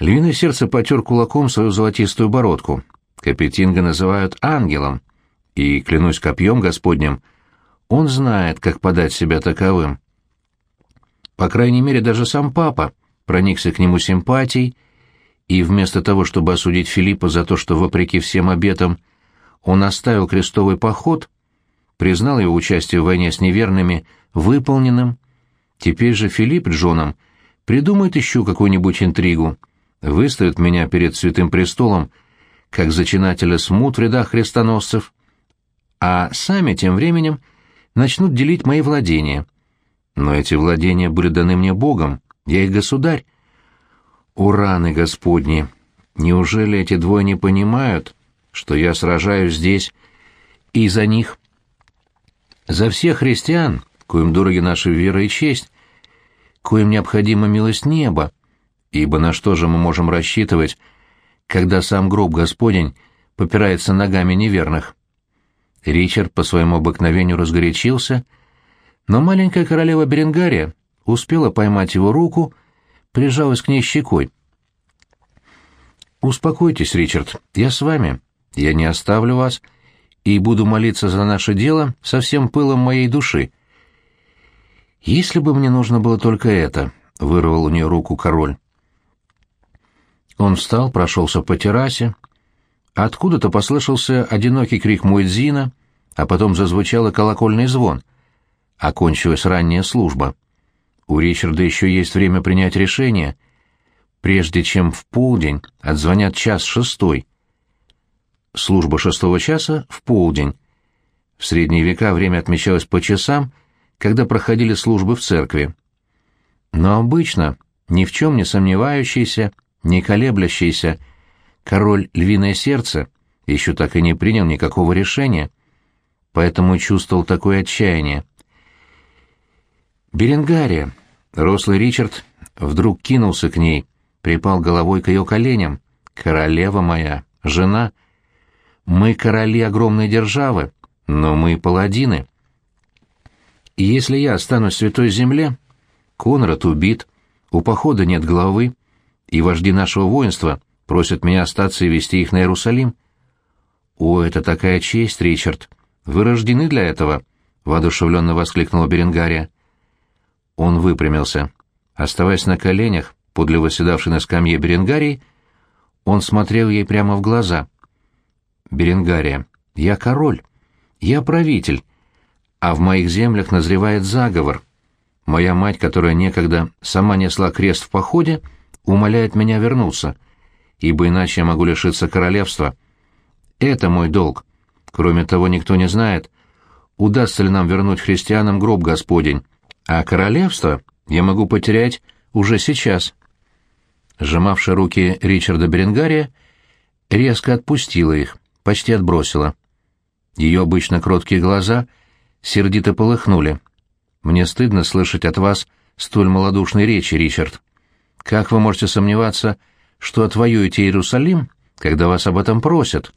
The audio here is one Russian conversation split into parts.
Львиное сердце потер кулаком свою золотистую бородку. Капетинга называют ангелом, и, клянусь копьем Господним, он знает, как подать себя таковым. По крайней мере, даже сам папа проникся к нему симпатией, и вместо того, чтобы осудить Филиппа за то, что, вопреки всем обетам, он оставил крестовый поход, признал его участие в войне с неверными выполненным, теперь же Филипп Джоном придумает еще какую-нибудь интригу, выставит меня перед святым престолом, как зачинателя смут в рядах христоносцев, а сами тем временем начнут делить мои владения. Но эти владения были даны мне Богом, я их государь. Ураны Господни! Неужели эти двое не понимают, что я сражаюсь здесь и за них? За всех христиан, коим дороги наши вера и честь, коим необходима милость неба, ибо на что же мы можем рассчитывать, когда сам гроб Господень попирается ногами неверных? Ричард по своему обыкновению разгорячился, но маленькая королева Беренгария успела поймать его руку, прижалась к ней щекой. «Успокойтесь, Ричард, я с вами. Я не оставлю вас и буду молиться за наше дело со всем пылом моей души». «Если бы мне нужно было только это», — вырвал у нее руку король. Он встал, прошелся по террасе. Откуда-то послышался одинокий крик Муэдзина, а потом зазвучал колокольный звон. Окончилась ранняя служба. У Ричарда еще есть время принять решение, прежде чем в полдень отзвонят час шестой. Служба шестого часа в полдень. В средние века время отмечалось по часам, когда проходили службы в церкви. Но обычно, ни в чем не сомневающийся, не колеблющийся, король Львиное Сердце еще так и не принял никакого решения, поэтому чувствовал такое отчаяние. Беренгария, рослый Ричард, вдруг кинулся к ней, припал головой к ее коленям. «Королева моя, жена, мы короли огромной державы, но мы паладины. Если я останусь в Святой Земле, Конрад убит, у похода нет главы, и вожди нашего воинства просят меня остаться и вести их на Иерусалим. «О, это такая честь, Ричард! Вы рождены для этого!» — воодушевленно воскликнула Беренгария. Он выпрямился. Оставаясь на коленях, подле восседавшей на скамье Беренгарии, он смотрел ей прямо в глаза. «Беренгария, я король, я правитель, а в моих землях назревает заговор. Моя мать, которая некогда сама несла крест в походе, — умоляет меня вернуться, ибо иначе я могу лишиться королевства. Это мой долг. Кроме того, никто не знает, удастся ли нам вернуть христианам гроб Господень, а королевство я могу потерять уже сейчас. Сжимавшая руки Ричарда Беренгария резко отпустила их, почти отбросила. Ее обычно кроткие глаза сердито полыхнули. «Мне стыдно слышать от вас столь малодушной речи, Ричард. Как вы можете сомневаться, что отвоюете Иерусалим, когда вас об этом просят?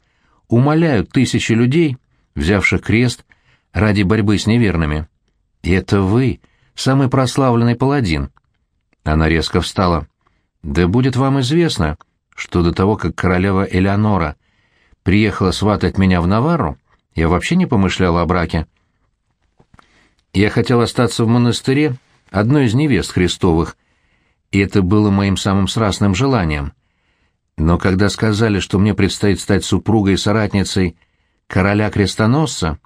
Умоляют тысячи людей, взявших крест ради борьбы с неверными. И это вы, самый прославленный паладин. Она резко встала. Да будет вам известно, что до того, как королева Элеонора приехала сватать меня в Наварру, я вообще не помышляла о браке. Я хотел остаться в монастыре одной из невест Христовых, и это было моим самым страстным желанием. Но когда сказали, что мне предстоит стать супругой и соратницей короля-крестоносца,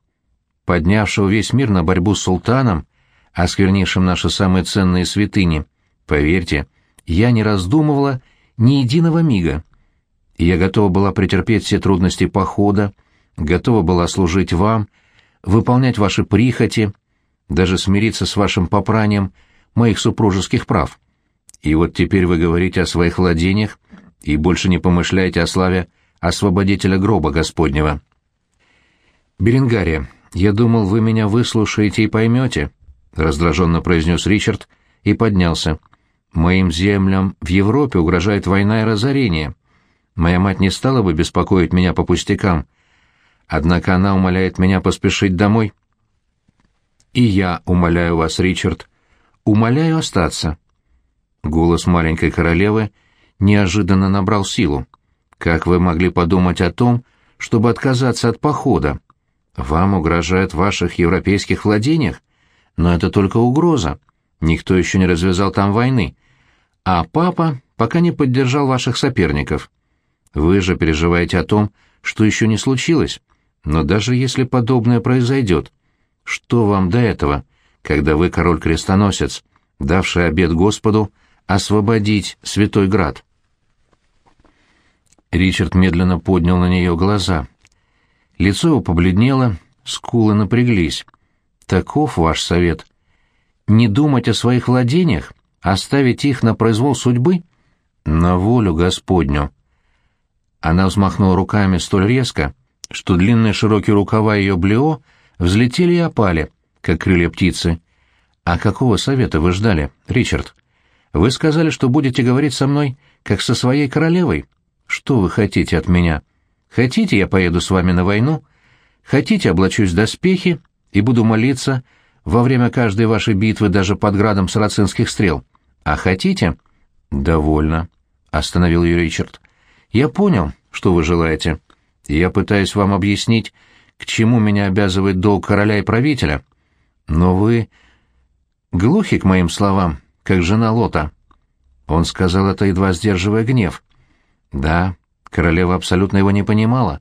поднявшего весь мир на борьбу с султаном, осквернившим наши самые ценные святыни, поверьте, я не раздумывала ни единого мига. Я готова была претерпеть все трудности похода, готова была служить вам, выполнять ваши прихоти, даже смириться с вашим попранием моих супружеских прав. И вот теперь вы говорите о своих владениях и больше не помышляете о славе освободителя гроба Господнего. Беренгария, я думал, вы меня выслушаете и поймете, — раздраженно произнес Ричард и поднялся. Моим землям в Европе угрожает война и разорение. Моя мать не стала бы беспокоить меня по пустякам. Однако она умоляет меня поспешить домой. И я умоляю вас, Ричард, умоляю остаться. Голос маленькой королевы неожиданно набрал силу. «Как вы могли подумать о том, чтобы отказаться от похода? Вам угрожают в ваших европейских владениях? Но это только угроза. Никто еще не развязал там войны. А папа пока не поддержал ваших соперников. Вы же переживаете о том, что еще не случилось. Но даже если подобное произойдет, что вам до этого, когда вы король-крестоносец, давший обет Господу освободить Святой Град? Ричард медленно поднял на нее глаза. Лицо его побледнело, скулы напряглись. «Таков ваш совет. Не думать о своих владениях, оставить их на произвол судьбы? На волю Господню». Она взмахнула руками столь резко, что длинные широкие рукава ее блео взлетели и опали, как крылья птицы. «А какого совета вы ждали, Ричард? Вы сказали, что будете говорить со мной, как со своей королевой. Что вы хотите от меня? Хотите, я поеду с вами на войну? Хотите, облачусь в доспехи и буду молиться во время каждой вашей битвы даже под градом сарацинских стрел? А хотите?» «Довольно», — остановил ее Ричард. «Я понял, что вы желаете. Я пытаюсь вам объяснить, к чему меня обязывает долг короля и правителя. Но вы глухи к моим словам, как жена Лота». Он сказал это, едва сдерживая гнев. Да, королева абсолютно его не понимала.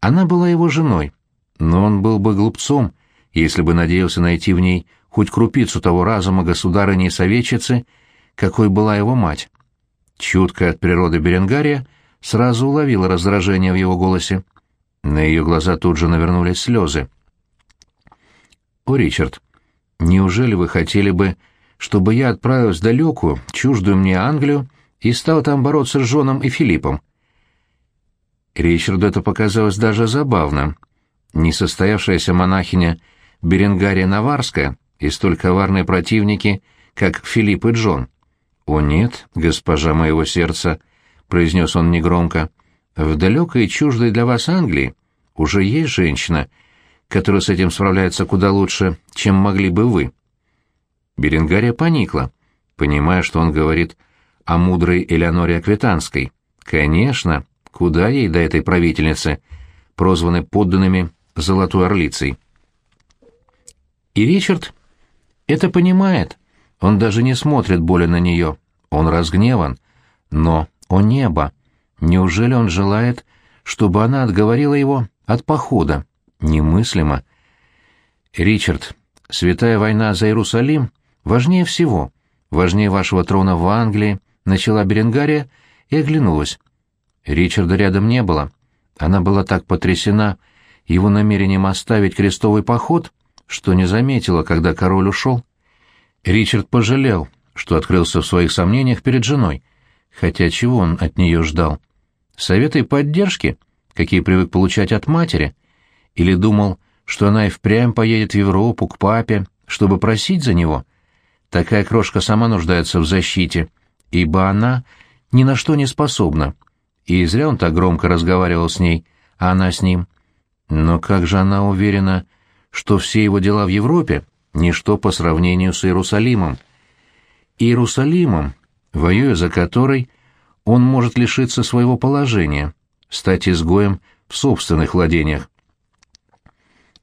Она была его женой, но он был бы глупцом, если бы надеялся найти в ней хоть крупицу того разума государыни и советчицы, какой была его мать. Чуткая от природы Беренгария сразу уловила раздражение в его голосе. На ее глаза тут же навернулись слезы. «О, Ричард, неужели вы хотели бы, чтобы я отправилась в далекую, чуждую мне Англию и стал там бороться с Жоном и Филиппом?» Ричарду это показалось даже забавным. Несостоявшаяся монахиня Беренгария Наварская и столь коварные противники, как Филипп и Джон. «О нет, госпожа моего сердца», — произнес он негромко, — «в далекой и чуждой для вас Англии уже есть женщина, которая с этим справляется куда лучше, чем могли бы вы». Беренгария поникла, понимая, что он говорит о мудрой Элеоноре Аквитанской. «Конечно, куда ей до этой правительницы, прозванной подданными Золотой Орлицей?» И Ричард это понимает. Он даже не смотрит более на нее. Он разгневан. Но, о небо, неужели он желает, чтобы она отговорила его от похода? Немыслимо. Ричард, святая война за Иерусалим важнее всего. Важнее вашего трона в Англии, начала Беренгария и оглянулась. Ричарда рядом не было. Она была так потрясена его намерением оставить крестовый поход, что не заметила, когда король ушел. Ричард пожалел, что открылся в своих сомнениях перед женой, хотя чего он от нее ждал? Советы и поддержки, какие привык получать от матери? Или думал, что она и впрямь поедет в Европу к папе, чтобы просить за него? Такая крошка сама нуждается в защите, ибо она ни на что не способна. И зря он так громко разговаривал с ней, а она с ним. Но как же она уверена, что все его дела в Европе — ничто по сравнению с Иерусалимом? Иерусалимом, воюя за который, он может лишиться своего положения, стать изгоем в собственных владениях.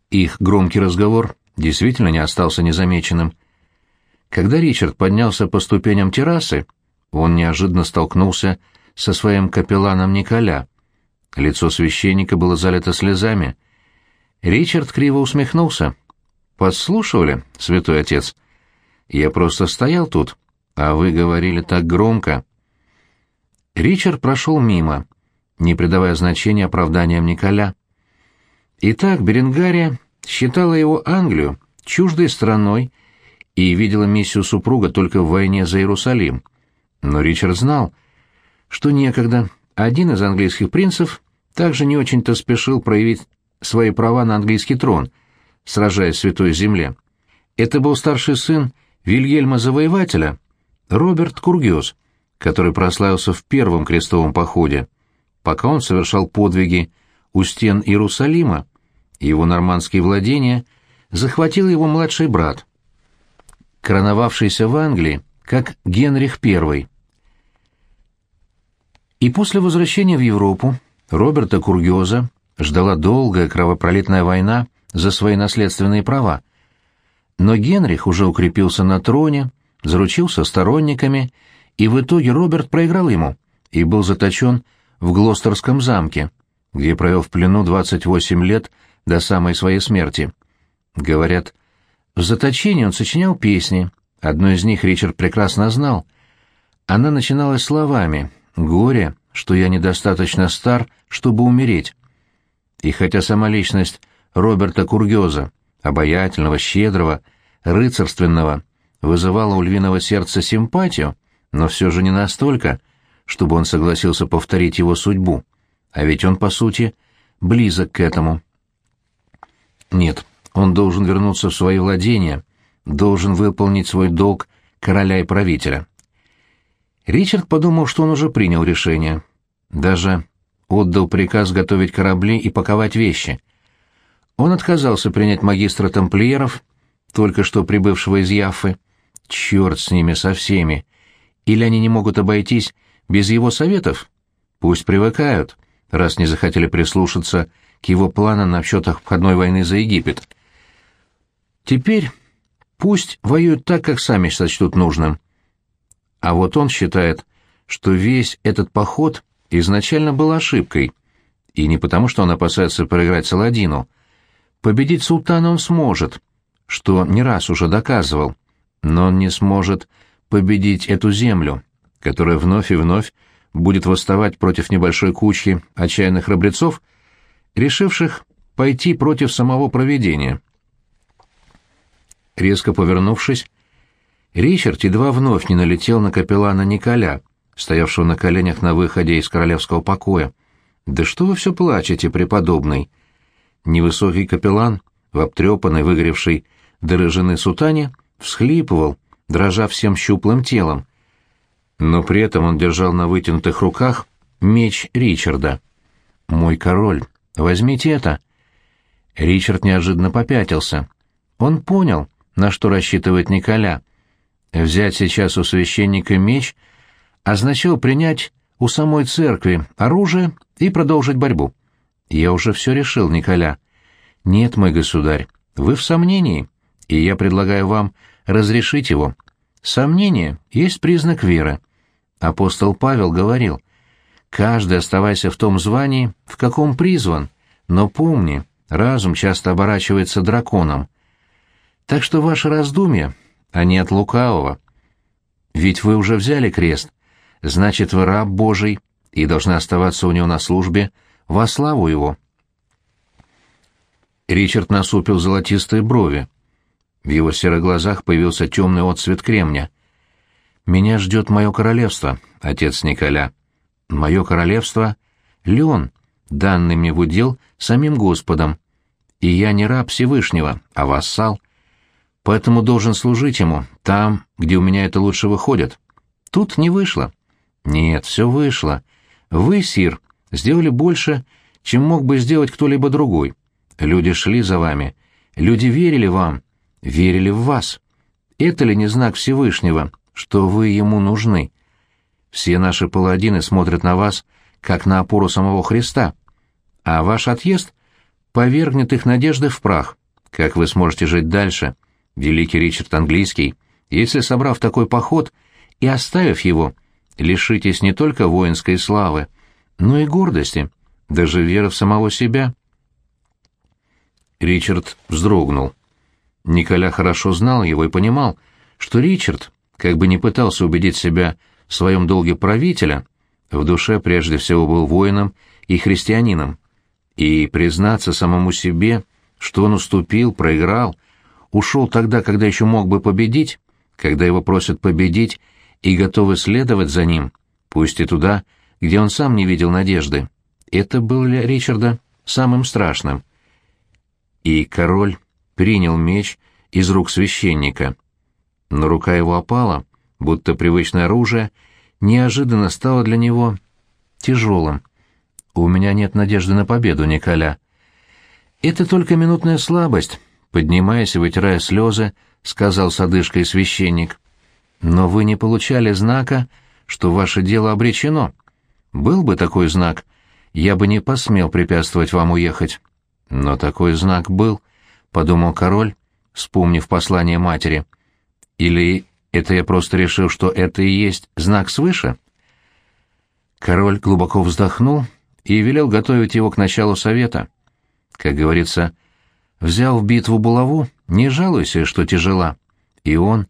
Их громкий разговор действительно не остался незамеченным. Когда Ричард поднялся по ступеням террасы, он неожиданно столкнулся со своим капелланом Николя. Лицо священника было залито слезами. Ричард криво усмехнулся. «Подслушивали, святой отец? Я просто стоял тут, а вы говорили так громко». Ричард прошел мимо, не придавая значения оправданиям Николя. Итак, Беренгария считала его Англию чуждой страной и видела миссию супруга только в войне за Иерусалим. Но Ричард знал, что некогда один из английских принцев также не очень-то спешил проявить свои права на английский трон, сражаясь в Святой Земле. Это был старший сын Вильгельма Завоевателя, Роберт Кургиос, который прославился в первом крестовом походе. Пока он совершал подвиги у стен Иерусалима, его нормандские владения захватил его младший брат, короновавшийся в Англии как Генрих I. И после возвращения в Европу Роберта Кургиоза ждала долгая кровопролитная война за свои наследственные права. Но Генрих уже укрепился на троне, заручился сторонниками, и в итоге Роберт проиграл ему и был заточен в Глостерском замке, где провел в плену 28 лет до самой своей смерти. Говорят, в заточении он сочинял песни, одну из них Ричард прекрасно знал. Она начиналась словами «Горе, что я недостаточно стар, чтобы умереть». И хотя сама личность Роберта Кургеза, обаятельного, щедрого, рыцарственного, вызывала у львиного сердца симпатию, но все же не настолько, чтобы он согласился повторить его судьбу, а ведь он, по сути, близок к этому. Нет, он должен вернуться в свои владения, должен выполнить свой долг короля и правителя. Ричард подумал, что он уже принял решение. Даже отдал приказ готовить корабли и паковать вещи. Он отказался принять магистра тамплиеров, только что прибывшего из Яффы. Черт с ними, со всеми. Или они не могут обойтись без его советов? Пусть привыкают, раз не захотели прислушаться к его планам насчет обходной войны за Египет. Теперь пусть воюют так, как сами сочтут нужным. А вот он считает, что весь этот поход изначально был ошибкой, и не потому, что он опасается проиграть Саладину. Победить султана он сможет, что не раз уже доказывал, но он не сможет победить эту землю, которая вновь и вновь будет восставать против небольшой кучки отчаянных храбрецов, решивших пойти против самого проведения. Резко повернувшись, Ричард едва вновь не налетел на капеллана Николя, стоявшего на коленях на выходе из королевского покоя. «Да что вы все плачете, преподобный?» Невысокий капеллан, в обтрепанной, выгоревшей до рыжины сутане, всхлипывал, дрожа всем щуплым телом. Но при этом он держал на вытянутых руках меч Ричарда. «Мой король, возьмите это!» Ричард неожиданно попятился. Он понял, на что рассчитывает Николя. Взять сейчас у священника меч — означало принять у самой церкви оружие и продолжить борьбу. Я уже все решил, Николя. Нет, мой государь, вы в сомнении, и я предлагаю вам разрешить его. Сомнение есть признак веры. Апостол Павел говорил, «Каждый оставайся в том звании, в каком призван, но помни, разум часто оборачивается драконом. Так что ваши раздумья, они от лукавого. Ведь вы уже взяли крест, значит, вы раб Божий и должны оставаться у него на службе во славу его. Ричард насупил золотистые брови. В его серых глазах появился темный отцвет кремня. «Меня ждет мое королевство, отец Николя. Мое королевство — Леон, данный мне в удел самим Господом. И я не раб Всевышнего, а вассал. Поэтому должен служить ему там, где у меня это лучше выходит. Тут не вышло. Нет, все вышло. Вы, Сир, сделали больше, чем мог бы сделать кто-либо другой. Люди шли за вами. Люди верили вам. Верили в вас. Это ли не знак Всевышнего, что вы ему нужны? Все наши паладины смотрят на вас, как на опору самого Христа. А ваш отъезд повергнет их надежды в прах. Как вы сможете жить дальше, великий Ричард Английский, если, собрав такой поход и оставив его, лишитесь не только воинской славы, но и гордости, даже веры в самого себя. Ричард вздрогнул. Николя хорошо знал его и понимал, что Ричард, как бы не пытался убедить себя в своем долге правителя, в душе прежде всего был воином и христианином. И признаться самому себе, что он уступил, проиграл, ушел тогда, когда еще мог бы победить, когда его просят победить и готовы следовать за ним, пусть и туда, где он сам не видел надежды. Это было для Ричарда самым страшным. И король принял меч из рук священника. Но рука его опала, будто привычное оружие, неожиданно стало для него тяжелым. «У меня нет надежды на победу, Николя». «Это только минутная слабость», — поднимаясь и вытирая слезы, сказал с одышкой священник. Но вы не получали знака, что ваше дело обречено. Был бы такой знак, я бы не посмел препятствовать вам уехать. Но такой знак был, — подумал король, вспомнив послание матери. Или это я просто решил, что это и есть знак свыше? Король глубоко вздохнул и велел готовить его к началу совета. Как говорится, взял в битву булаву, не жалуйся, что тяжела. И он,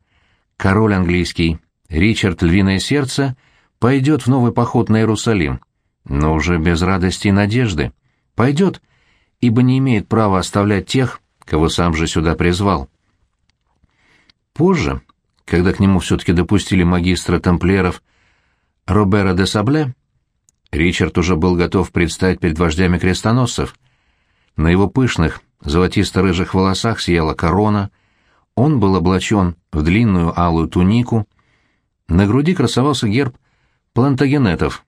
король английский, Ричард Львиное Сердце, пойдет в новый поход на Иерусалим, но уже без радости и надежды. Пойдет, ибо не имеет права оставлять тех, кого сам же сюда призвал. Позже, когда к нему все-таки допустили магистра тамплиеров Робера де Сабле, Ричард уже был готов предстать перед вождями крестоносцев. На его пышных, золотисто-рыжих волосах сияла корона, он был облачен в длинную алую тунику, на груди красовался герб плантагенетов,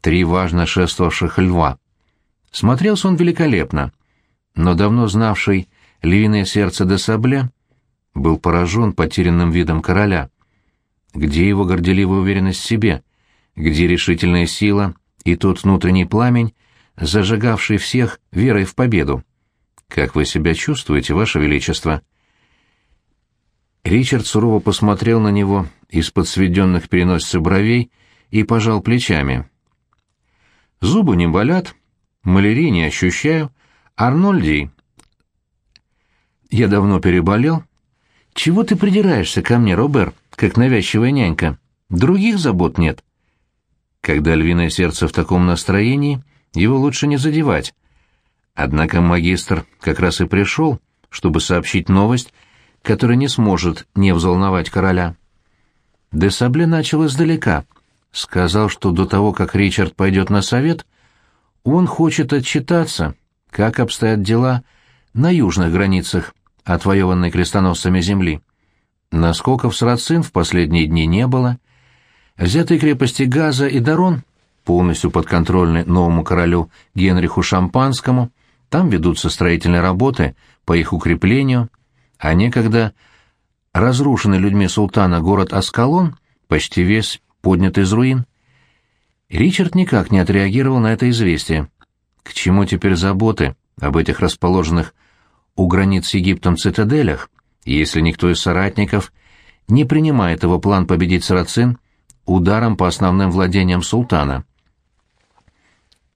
три важно шествовавших льва. Смотрелся он великолепно, но давно знавший львиное сердце де Сабле был поражен потерянным видом короля. Где его горделивая уверенность в себе? Где решительная сила и тот внутренний пламень, зажигавший всех верой в победу? Как вы себя чувствуете, ваше величество? Ричард сурово посмотрел на него из-под сведенных переносицы бровей и пожал плечами. Зубы не болят, малярии не ощущаю, Арнольдий. Я давно переболел. Чего ты придираешься ко мне, Робер, как навязчивая нянька? Других забот нет. Когда львиное сердце в таком настроении, его лучше не задевать. Однако магистр как раз и пришел, чтобы сообщить новость, которая не сможет не взволновать короля. Де Сабле начал издалека. Сказал, что до того, как Ричард пойдет на совет, он хочет отчитаться, как обстоят дела на южных границах отвоеванной крестоносцами земли. Наскоков с Рацин в последние дни не было. Взятые крепости Газа и Дарон, полностью подконтрольны новому королю Генриху Шампанскому, там ведутся строительные работы по их укреплению, а некогда разрушенный людьми султана город Аскалон почти весь поднят из руин. Ричард никак не отреагировал на это известие. К чему теперь заботы об этих расположенных у границ с Египтом цитаделях, если никто из соратников не принимает его план победить сарацин ударом по основным владениям султана?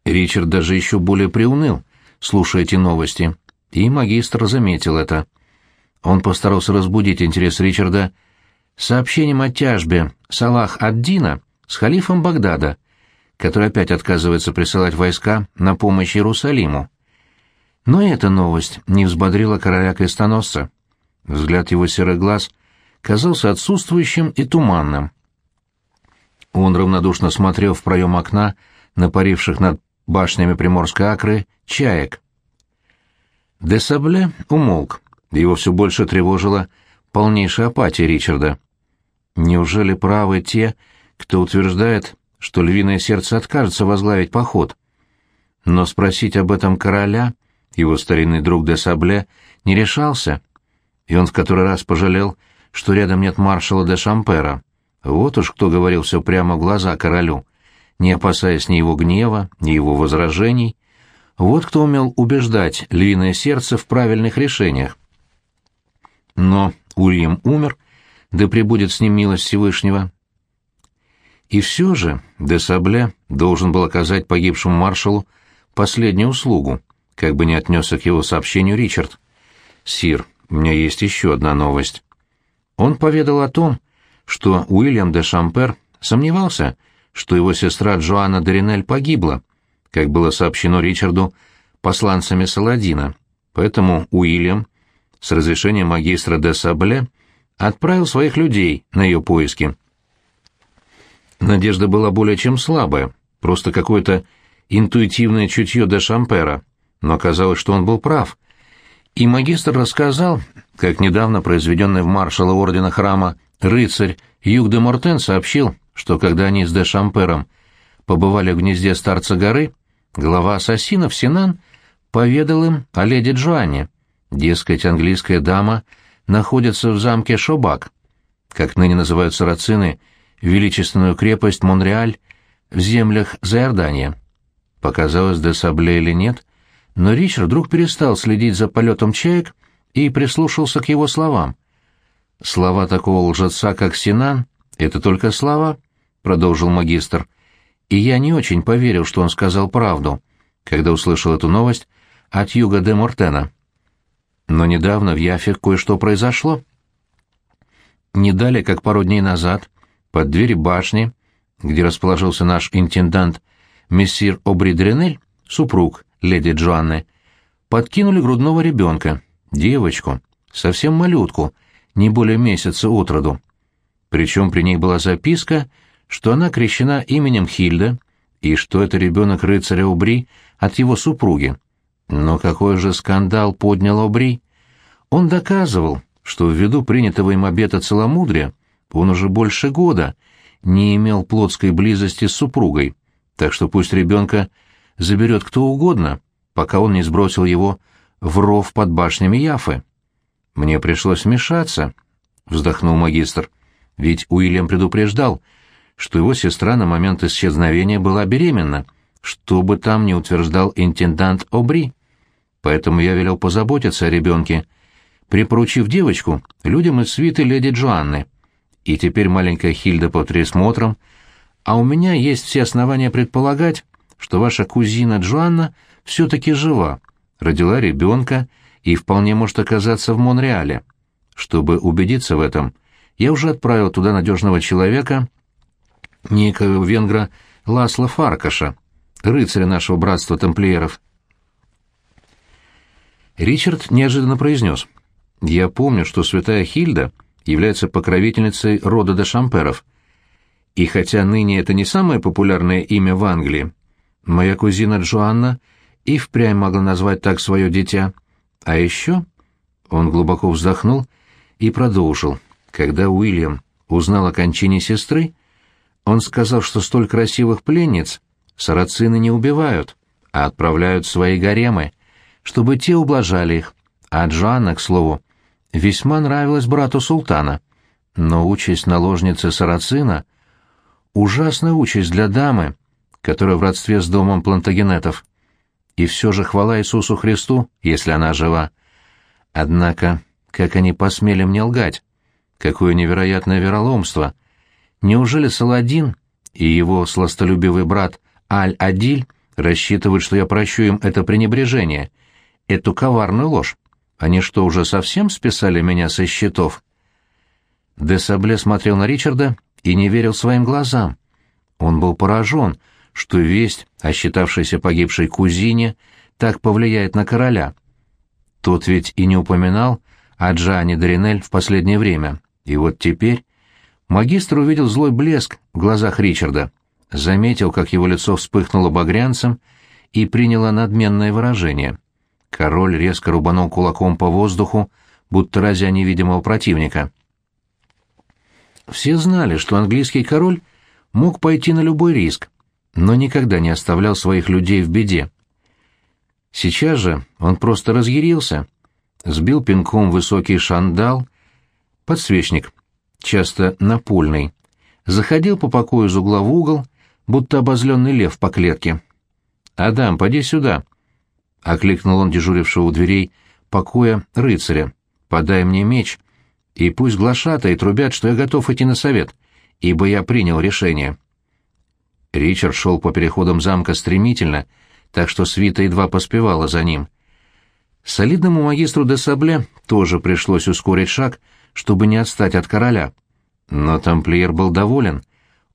Ричард даже еще более приуныл, слушая эти новости, и магистр заметил это. Он постарался разбудить интерес Ричарда сообщением о тяжбе Салах ад-Дина с халифом Багдада, который опять отказывается присылать войска на помощь Иерусалиму. Но эта новость не взбодрила короля-крестоносца. Взгляд его серых глаз казался отсутствующим и туманным. Он равнодушно смотрел в проем окна на паривших над башнями Приморской Акры чаек. Де Сабле умолк. Его все больше тревожила полнейшая апатия Ричарда. Неужели правы те, кто утверждает, что львиное сердце откажется возглавить поход? Но спросить об этом короля его старинный друг де Сабле не решался, и он в который раз пожалел, что рядом нет маршала де Шампера. Вот уж кто говорил все прямо в глаза королю, не опасаясь ни его гнева, ни его возражений. Вот кто умел убеждать львиное сердце в правильных решениях. Но Уильям умер, да пребудет с ним милость Всевышнего. И все же де Сабле должен был оказать погибшему маршалу последнюю услугу, как бы не отнесся к его сообщению Ричард. «Сир, у меня есть еще одна новость». Он поведал о том, что Уильям де Шампер сомневался, что его сестра Джоанна Доринель погибла, как было сообщено Ричарду посланцами Саладина. Поэтому Уильям, с разрешения магистра де Сабле, отправил своих людей на ее поиски. Надежда была более чем слабая, просто какое-то интуитивное чутье де Шампера — но оказалось, что он был прав. И магистр рассказал, как недавно произведенный в маршала ордена храма рыцарь Юг де Мортен сообщил, что когда они с де Шампером побывали в гнезде старца горы, глава ассасинов Синан поведал им о леди Джоанне. Дескать, английская дама находится в замке Шобак, как ныне называют сарацины, величественную крепость Монреаль в землях Заордания. Показалось, де Сабле или нет, но Ричард вдруг перестал следить за полетом чаек и прислушался к его словам. «Слова такого лжеца, как Синан, — это только слова», — продолжил магистр. «И я не очень поверил, что он сказал правду, когда услышал эту новость от Юга де Мортена. Но недавно в Яфе кое-что произошло. Не далее, как пару дней назад, под двери башни, где расположился наш интендант мессир Обри Дренель, супруг леди Джоанны, подкинули грудного ребенка, девочку, совсем малютку, не более месяца от роду. Причем при ней была записка, что она крещена именем Хильда и что это ребенок рыцаря Обри от его супруги. Но какой же скандал поднял Обри? Он доказывал, что ввиду принятого им обета целомудрия он уже больше года не имел плотской близости с супругой, так что пусть ребенка заберет кто угодно, пока он не сбросил его в ров под башнями Яфы. «Мне пришлось вмешаться», — вздохнул магистр, — «ведь Уильям предупреждал, что его сестра на момент исчезновения была беременна, что бы там ни утверждал интендант Обри. Поэтому я велел позаботиться о ребенке, припоручив девочку людям из свиты леди Джоанны. И теперь маленькая Хильда под присмотром, а у меня есть все основания предполагать, что ваша кузина Джоанна все-таки жива, родила ребенка и вполне может оказаться в Монреале. Чтобы убедиться в этом, я уже отправил туда надежного человека, некого венгра Ласла Фаркаша, рыцаря нашего братства тамплиеров. Ричард неожиданно произнес. «Я помню, что святая Хильда является покровительницей рода де Шамперов. И хотя ныне это не самое популярное имя в Англии, моя кузина Джоанна и впрямь могла назвать так свое дитя. А еще...» Он глубоко вздохнул и продолжил. Когда Уильям узнал о кончине сестры, он сказал, что столь красивых пленниц сарацины не убивают, а отправляют в свои гаремы, чтобы те ублажали их. А Джоанна, к слову, весьма нравилась брату султана. Но участь наложницы сарацина — ужасная участь для дамы, которая в родстве с домом плантагенетов. И все же хвала Иисусу Христу, если она жива. Однако, как они посмели мне лгать? Какое невероятное вероломство! Неужели Саладин и его сластолюбивый брат Аль-Адиль рассчитывают, что я прощу им это пренебрежение, эту коварную ложь. Они что, уже совсем списали меня со счетов? Де Сабле смотрел на Ричарда и не верил своим глазам. Он был поражен, что весть о считавшейся погибшей кузине так повлияет на короля. Тот ведь и не упоминал о Джане Дринель в последнее время. И вот теперь магистр увидел злой блеск в глазах Ричарда — заметил, как его лицо вспыхнуло багрянцем и приняло надменное выражение. Король резко рубанул кулаком по воздуху, будто разя невидимого противника. Все знали, что английский король мог пойти на любой риск, но никогда не оставлял своих людей в беде. Сейчас же он просто разъярился, сбил пинком высокий шандал, подсвечник, часто напольный, заходил по покою из угла в угол будто обозленный лев по клетке. «Адам, поди сюда!» — окликнул он дежурившего у дверей покоя рыцаря. «Подай мне меч, и пусть глашатые трубят, что я готов идти на совет, ибо я принял решение». Ричард шел по переходам замка стремительно, так что свита едва поспевала за ним. Солидному магистру де Сабле тоже пришлось ускорить шаг, чтобы не отстать от короля. Но тамплиер был доволен.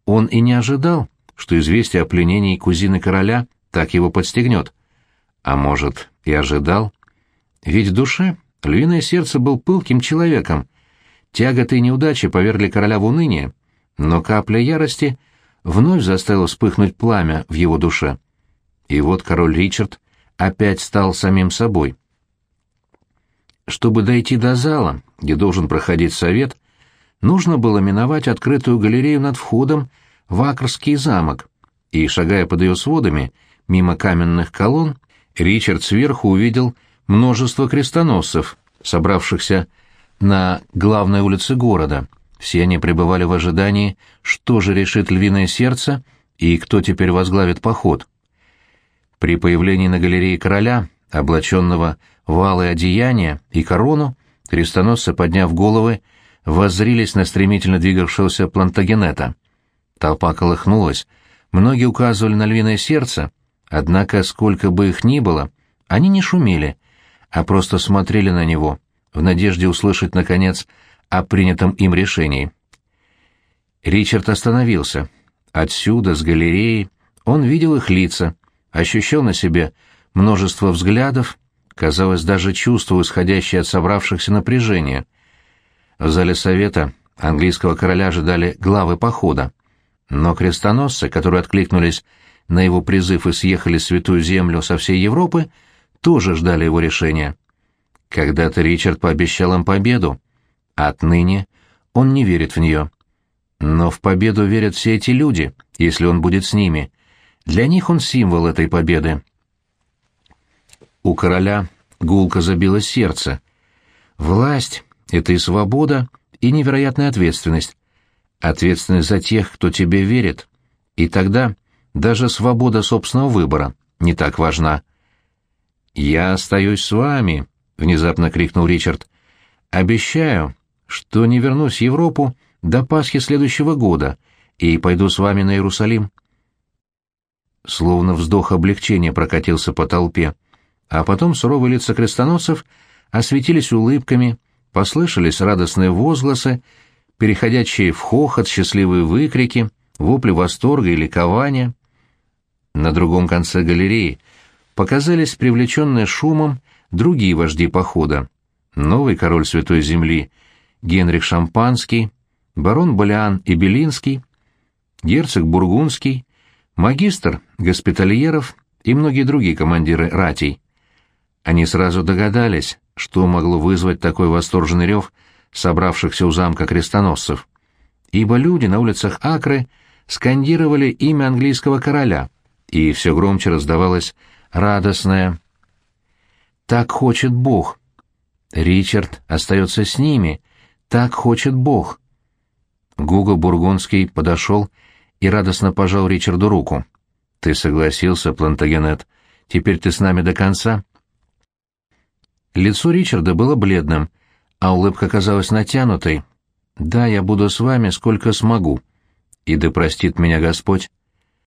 Он и не ожидал, что известие о пленении кузины короля так его подстегнет. А может, и ожидал. Ведь в душе львиное сердце был пылким человеком. Тяготы и неудачи повергли короля в уныние, но капля ярости вновь заставила вспыхнуть пламя в его душе. И вот король Ричард опять стал самим собой. Чтобы дойти до зала, где должен проходить совет, нужно было миновать открытую галерею над входом в Акрский замок, и, шагая под ее сводами, мимо каменных колонн, Ричард сверху увидел множество крестоносцев, собравшихся на главной улице города. Все они пребывали в ожидании, что же решит львиное сердце и кто теперь возглавит поход. При появлении на галерее короля, облаченного в алое одеяние и корону, крестоносцы, подняв головы, воззрились на стремительно двигавшегося Плантагенета. Толпа колыхнулась, многие указывали на львиное сердце, однако, сколько бы их ни было, они не шумели, а просто смотрели на него, в надежде услышать, наконец, о принятом им решении. Ричард остановился. Отсюда, с галереи, он видел их лица, ощущал на себе множество взглядов, казалось, даже чувствовал исходящее от собравшихся напряжение. В зале совета английского короля ожидали главы похода, но крестоносцы, которые откликнулись на его призыв и съехали в Святую Землю со всей Европы, тоже ждали его решения. Когда-то Ричард пообещал им победу, отныне он не верит в нее. Но в победу верят все эти люди, если он будет с ними. Для них он символ этой победы. У короля гулко забилось сердце. Власть — это и свобода, и невероятная ответственность. Ответственность за тех, кто тебе верит. И тогда даже свобода собственного выбора не так важна. «Я остаюсь с вами», — внезапно крикнул Ричард. «Обещаю, что не вернусь в Европу до Пасхи следующего года и пойду с вами на Иерусалим». Словно вздох облегчения прокатился по толпе, а потом суровые лица крестоносцев осветились улыбками, послышались радостные возгласы, переходящие в хохот, счастливые выкрики, вопли восторга и ликования. На другом конце галереи показались привлеченные шумом другие вожди похода. Новый король Святой Земли Генрих Шампанский, барон Балиан и Белинский, герцог Бургундский, магистр Госпитальеров и многие другие командиры ратей. Они сразу догадались, что могло вызвать такой восторженный рев собравшихся у замка крестоносцев, ибо люди на улицах Акры скандировали имя английского короля, и все громче раздавалось радостное «Так хочет Бог». Ричард остается с ними, так хочет Бог. Гуго Бургундский подошел и радостно пожал Ричарду руку. «Ты согласился, Плантагенет. Теперь ты с нами до конца?» Лицо Ричарда было бледным, а улыбка казалась натянутой. «Да, я буду с вами, сколько смогу. И да простит меня Господь».